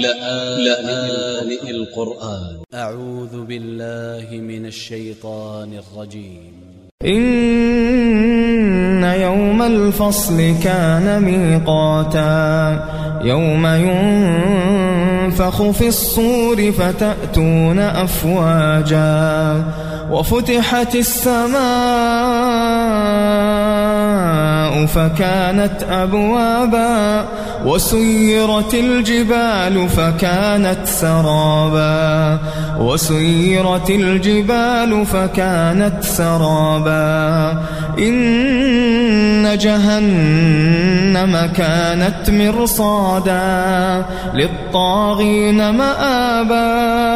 لآن القرآن. أ ع و ذ ب ا ل ل ه من ا ل ش ي ط ا ن ا ل ج ي م إن يوم الفصل كان ميقاتا يوم ينفخ في الصور فتأتون أفواجا وفتحت السماء فكانت أبوابا وسيرت الجبال فكانت سرابا وسيرت الجبال فكانت سرابا إن جهنم كانت مرصادا للطاغين مآبا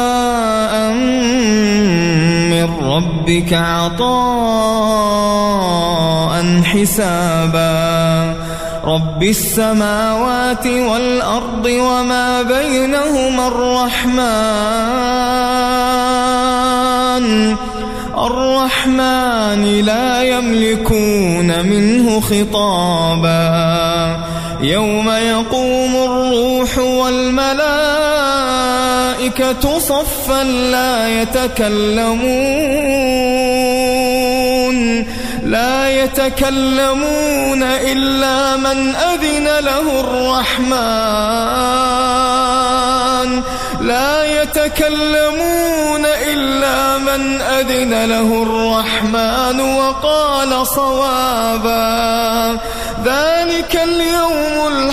من ربك عطاء حسابا. رب السماوات والأرض وما بينهما الرحمن. الرحمن لا يملكون منه خطابا. يوم يقوم الروح والملائكة صفا لا يتكلمون لا يتكلمون إلا من أذن له الرحمن لا يتكلمون إلا من أذن له الرحمن وقال صوابا. ذلك اليوم